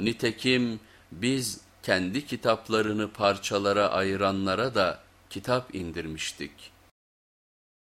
Nitekim biz kendi kitaplarını parçalara ayıranlara da kitap indirmiştik.